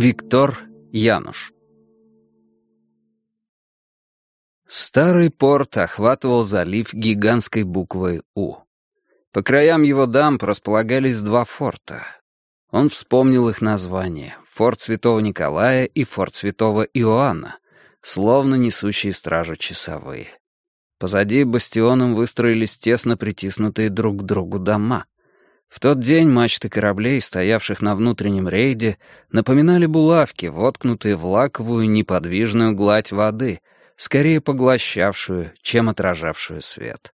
Виктор Януш Старый порт охватывал залив гигантской буквой «У». По краям его дамб располагались два форта. Он вспомнил их названия — форт Святого Николая и форт Святого Иоанна, словно несущие стражу часовые. Позади бастионом выстроились тесно притиснутые друг к другу дома — в тот день мачты кораблей, стоявших на внутреннем рейде, напоминали булавки, воткнутые в лаковую неподвижную гладь воды, скорее поглощавшую, чем отражавшую свет.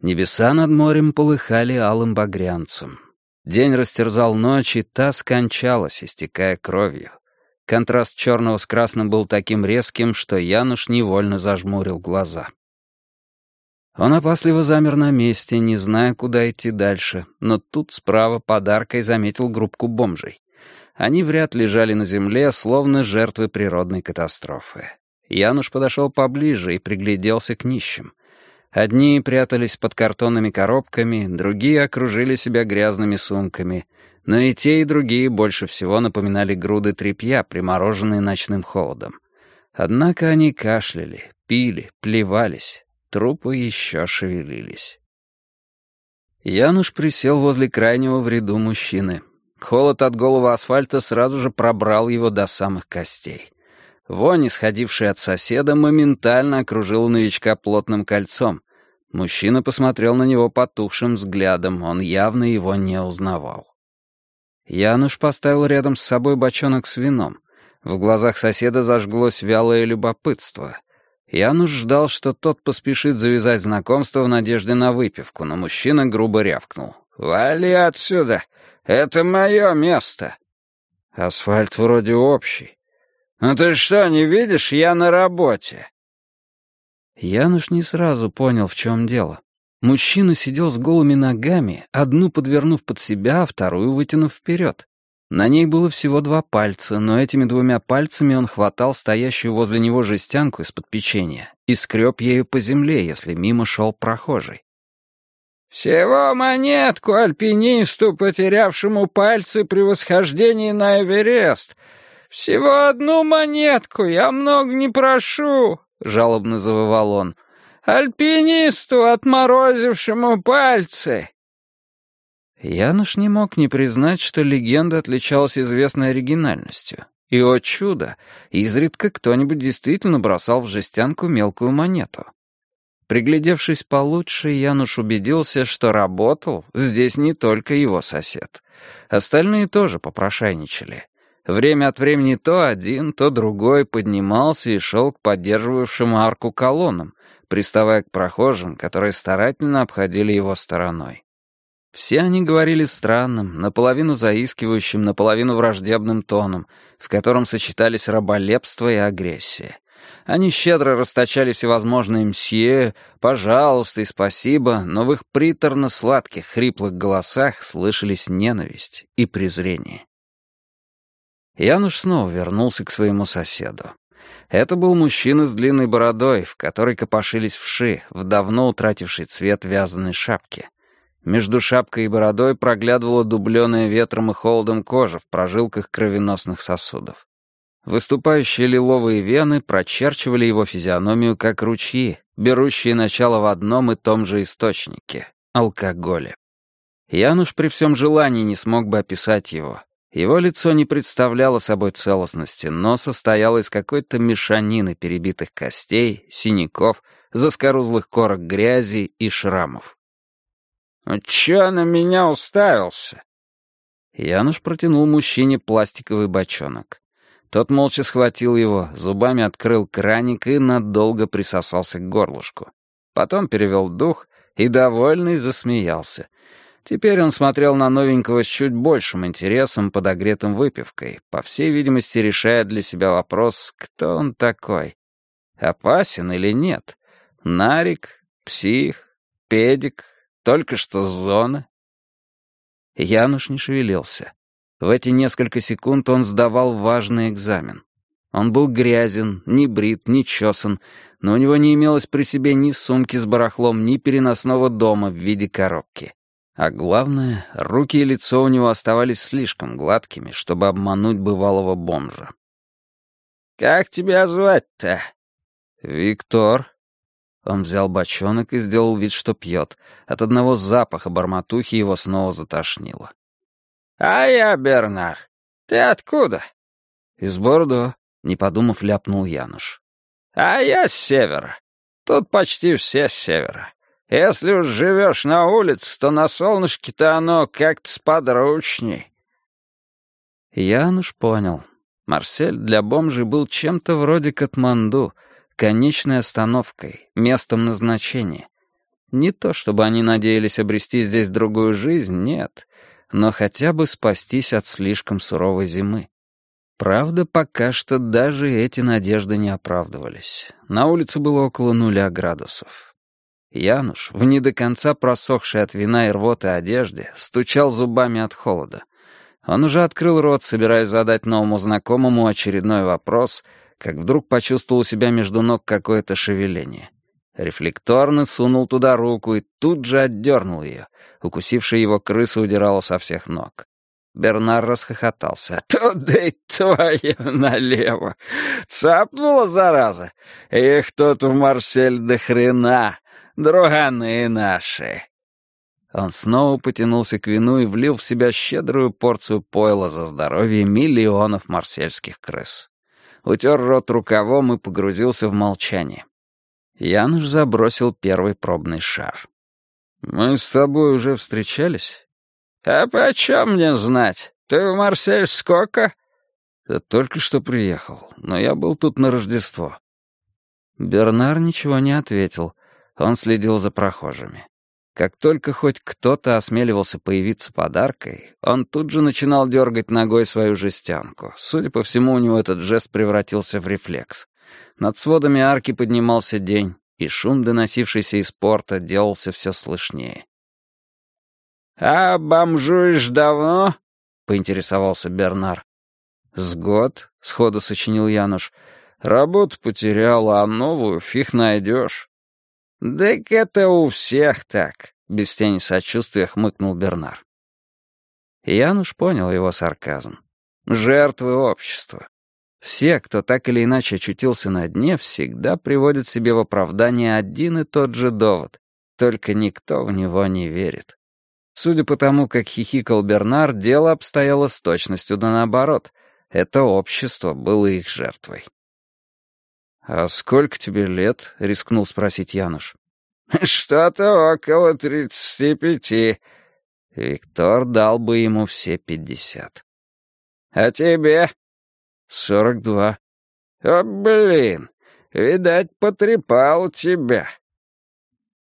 Небеса над морем полыхали алым багрянцем. День растерзал ночь, и та скончалась, истекая кровью. Контраст черного с красным был таким резким, что Януш невольно зажмурил глаза. Он опасливо замер на месте, не зная, куда идти дальше, но тут справа подаркой заметил группку бомжей. Они в ряд лежали на земле, словно жертвы природной катастрофы. Януш подошел поближе и пригляделся к нищим. Одни прятались под картонными коробками, другие окружили себя грязными сумками, но и те, и другие больше всего напоминали груды тряпья, примороженные ночным холодом. Однако они кашляли, пили, плевались, Трупы еще шевелились. Януш присел возле крайнего в ряду мужчины. Холод от голого асфальта сразу же пробрал его до самых костей. Вонь, исходившая от соседа, моментально окружила новичка плотным кольцом. Мужчина посмотрел на него потухшим взглядом, он явно его не узнавал. Януш поставил рядом с собой бочонок с вином. В глазах соседа зажглось вялое любопытство — Януш ждал, что тот поспешит завязать знакомство в надежде на выпивку, но мужчина грубо рявкнул. «Вали отсюда! Это мое место!» «Асфальт вроде общий». «Ну ты что, не видишь? Я на работе!» Януш не сразу понял, в чем дело. Мужчина сидел с голыми ногами, одну подвернув под себя, а вторую вытянув вперед. На ней было всего два пальца, но этими двумя пальцами он хватал стоящую возле него жестянку из-под печенья и скреб ею по земле, если мимо шел прохожий. «Всего монетку альпинисту, потерявшему пальцы при восхождении на Эверест. Всего одну монетку, я много не прошу», — жалобно завывал он. «Альпинисту, отморозившему пальцы». Януш не мог не признать, что легенда отличалась известной оригинальностью. И, о чудо, изредка кто-нибудь действительно бросал в жестянку мелкую монету. Приглядевшись получше, Януш убедился, что работал здесь не только его сосед. Остальные тоже попрошайничали. Время от времени то один, то другой поднимался и шел к поддерживавшим арку колоннам, приставая к прохожим, которые старательно обходили его стороной. Все они говорили странным, наполовину заискивающим, наполовину враждебным тоном, в котором сочетались раболепство и агрессия. Они щедро расточали всевозможные «мсье», «пожалуйста» и «спасибо», но в их приторно-сладких, хриплых голосах слышались ненависть и презрение. Януш снова вернулся к своему соседу. Это был мужчина с длинной бородой, в которой копошились вши, в давно утративший цвет вязаной шапки — между шапкой и бородой проглядывала дубленая ветром и холодом кожа в прожилках кровеносных сосудов. Выступающие лиловые вены прочерчивали его физиономию как ручьи, берущие начало в одном и том же источнике — алкоголе. Януш при всем желании не смог бы описать его. Его лицо не представляло собой целостности, но состояло из какой-то мешанины перебитых костей, синяков, заскорузлых корок грязи и шрамов. «А чё на меня уставился?» Януш протянул мужчине пластиковый бочонок. Тот молча схватил его, зубами открыл краник и надолго присосался к горлышку. Потом перевел дух и, довольный, засмеялся. Теперь он смотрел на новенького с чуть большим интересом, подогретым выпивкой, по всей видимости, решая для себя вопрос, кто он такой. Опасен или нет? Нарик? Псих? Педик? Только что зона. Януш не шевелился. В эти несколько секунд он сдавал важный экзамен. Он был грязен, не брит, не чесан, но у него не имелось при себе ни сумки с барахлом, ни переносного дома в виде коробки. А главное, руки и лицо у него оставались слишком гладкими, чтобы обмануть бывалого бомжа. «Как тебя звать-то?» «Виктор». Он взял бочонок и сделал вид, что пьет. От одного запаха барматухи его снова затошнило. «А я Бернар. Ты откуда?» «Из Бордо», — не подумав, ляпнул Януш. «А я с севера. Тут почти все с севера. Если уж живешь на улице, то на солнышке-то оно как-то сподручней». Януш понял. Марсель для бомжей был чем-то вроде Катманду, конечной остановкой, местом назначения. Не то, чтобы они надеялись обрести здесь другую жизнь, нет, но хотя бы спастись от слишком суровой зимы. Правда, пока что даже эти надежды не оправдывались. На улице было около нуля градусов. Януш, в не до конца просохшей от вина и рвоты одежде, стучал зубами от холода. Он уже открыл рот, собираясь задать новому знакомому очередной вопрос, как вдруг почувствовал у себя между ног какое-то шевеление. Рефлекторно сунул туда руку и тут же отдернул ее. Укусившая его крыса удирала со всех ног. Бернар расхохотался. «Туда и твою налево! Цапнула, зараза! Их тут в Марсель до хрена! Друганы наши!» Он снова потянулся к вину и влил в себя щедрую порцию пойла за здоровье миллионов марсельских крыс. Утер рот рукавом и погрузился в молчание. Януш забросил первый пробный шар. «Мы с тобой уже встречались?» «А почем мне знать? Ты в Марсель сколько?» «Да только что приехал, но я был тут на Рождество». Бернар ничего не ответил. Он следил за прохожими. Как только хоть кто-то осмеливался появиться подаркой, он тут же начинал дергать ногой свою жестянку. Судя по всему, у него этот жест превратился в рефлекс. Над сводами арки поднимался день, и шум, доносившийся из порта, делался все слышнее. «А бомжуешь давно?» — поинтересовался Бернар. «С год», — сходу сочинил Януш. «Работу потерял, а новую фиг найдешь». «Так это у всех так», — без тени сочувствия хмыкнул Бернар. Януш понял его сарказм. Жертвы общества. Все, кто так или иначе очутился на дне, всегда приводят себе в оправдание один и тот же довод, только никто в него не верит. Судя по тому, как хихикал Бернар, дело обстояло с точностью да наоборот. Это общество было их жертвой. «А сколько тебе лет?» — рискнул спросить Януш. «Что-то около тридцати пяти». Виктор дал бы ему все пятьдесят. «А тебе?» «Сорок два». «О, блин, видать, потрепал тебя».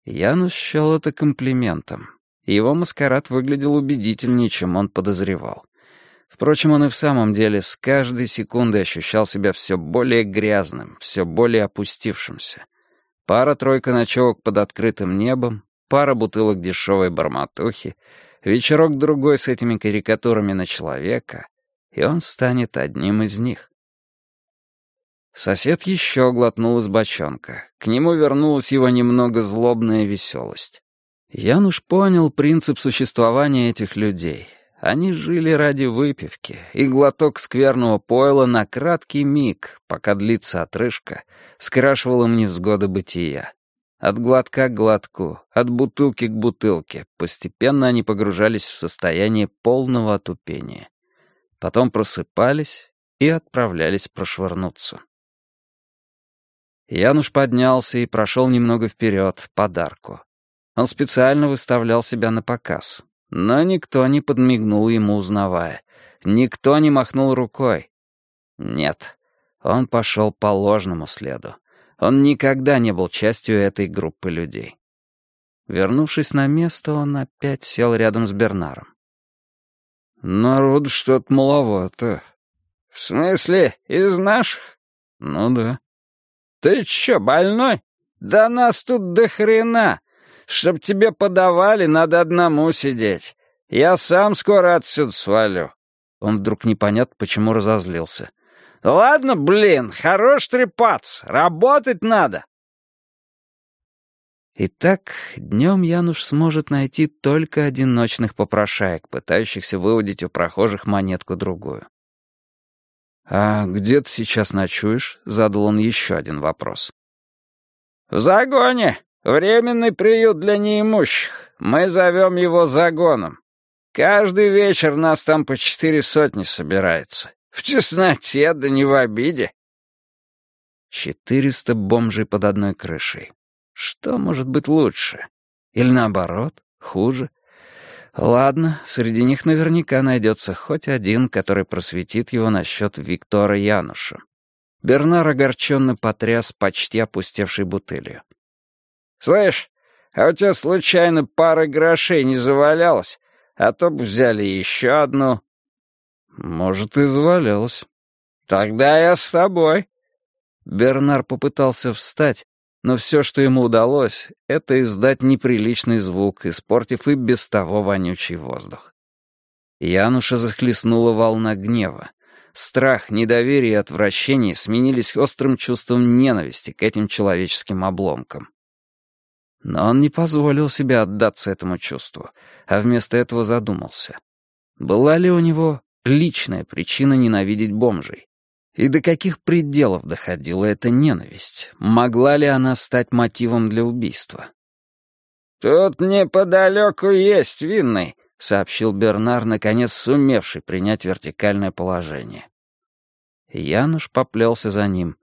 Януш счел это комплиментом. Его маскарад выглядел убедительнее, чем он подозревал. Впрочем, он и в самом деле с каждой секундой ощущал себя все более грязным, все более опустившимся. Пара-тройка ночевок под открытым небом, пара бутылок дешевой барматухи, вечерок-другой с этими карикатурами на человека, и он станет одним из них. Сосед еще глотнул из бочонка. К нему вернулась его немного злобная веселость. Януш понял принцип существования этих людей. Они жили ради выпивки, и глоток скверного пойла на краткий миг, пока длится отрыжка, скрашивал им невзгоды бытия. От глотка к глотку, от бутылки к бутылке, постепенно они погружались в состояние полного отупения. Потом просыпались и отправлялись прошвырнуться. Януш поднялся и прошел немного вперед, подарку. Он специально выставлял себя на показ, но никто не подмигнул ему, узнавая. Никто не махнул рукой. Нет, он пошел по ложному следу. Он никогда не был частью этой группы людей. Вернувшись на место, он опять сел рядом с Бернаром. «Народ что-то маловато». «В смысле, из наших?» «Ну да». «Ты чё, больной? Да нас тут до хрена. Чтоб тебе подавали, надо одному сидеть. Я сам скоро отсюда свалю». Он вдруг непонятно, почему разозлился. «Ладно, блин, хорош трепаться, работать надо». Итак, днем Януш сможет найти только одиночных попрошаек, пытающихся выудить у прохожих монетку-другую. «А где ты сейчас ночуешь?» — задал он еще один вопрос. «В загоне. Временный приют для неимущих. Мы зовем его загоном. Каждый вечер нас там по четыре сотни собирается. В тесноте, да не в обиде». Четыреста бомжей под одной крышей. Что может быть лучше? Или наоборот, хуже? Ладно, среди них наверняка найдется хоть один, который просветит его насчет Виктора Януша. Бернар огорченно потряс почти опустевшей бутылью. «Слышь, а у тебя случайно пара грошей не завалялась? А то б взяли еще одну». «Может, и завалялась». «Тогда я с тобой». Бернар попытался встать, но все, что ему удалось, это издать неприличный звук, испортив и без того вонючий воздух. Януша захлестнула волна гнева. Страх, недоверие и отвращение сменились острым чувством ненависти к этим человеческим обломкам. Но он не позволил себе отдаться этому чувству, а вместо этого задумался. Была ли у него личная причина ненавидеть бомжей? И до каких пределов доходила эта ненависть? Могла ли она стать мотивом для убийства? «Тут неподалеку есть винный», — сообщил Бернар, наконец сумевший принять вертикальное положение. Януш поплелся за ним.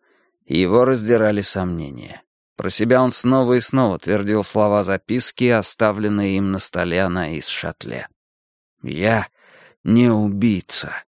Его раздирали сомнения. Про себя он снова и снова твердил слова записки, оставленные им на столе на из шатле. «Я не убийца.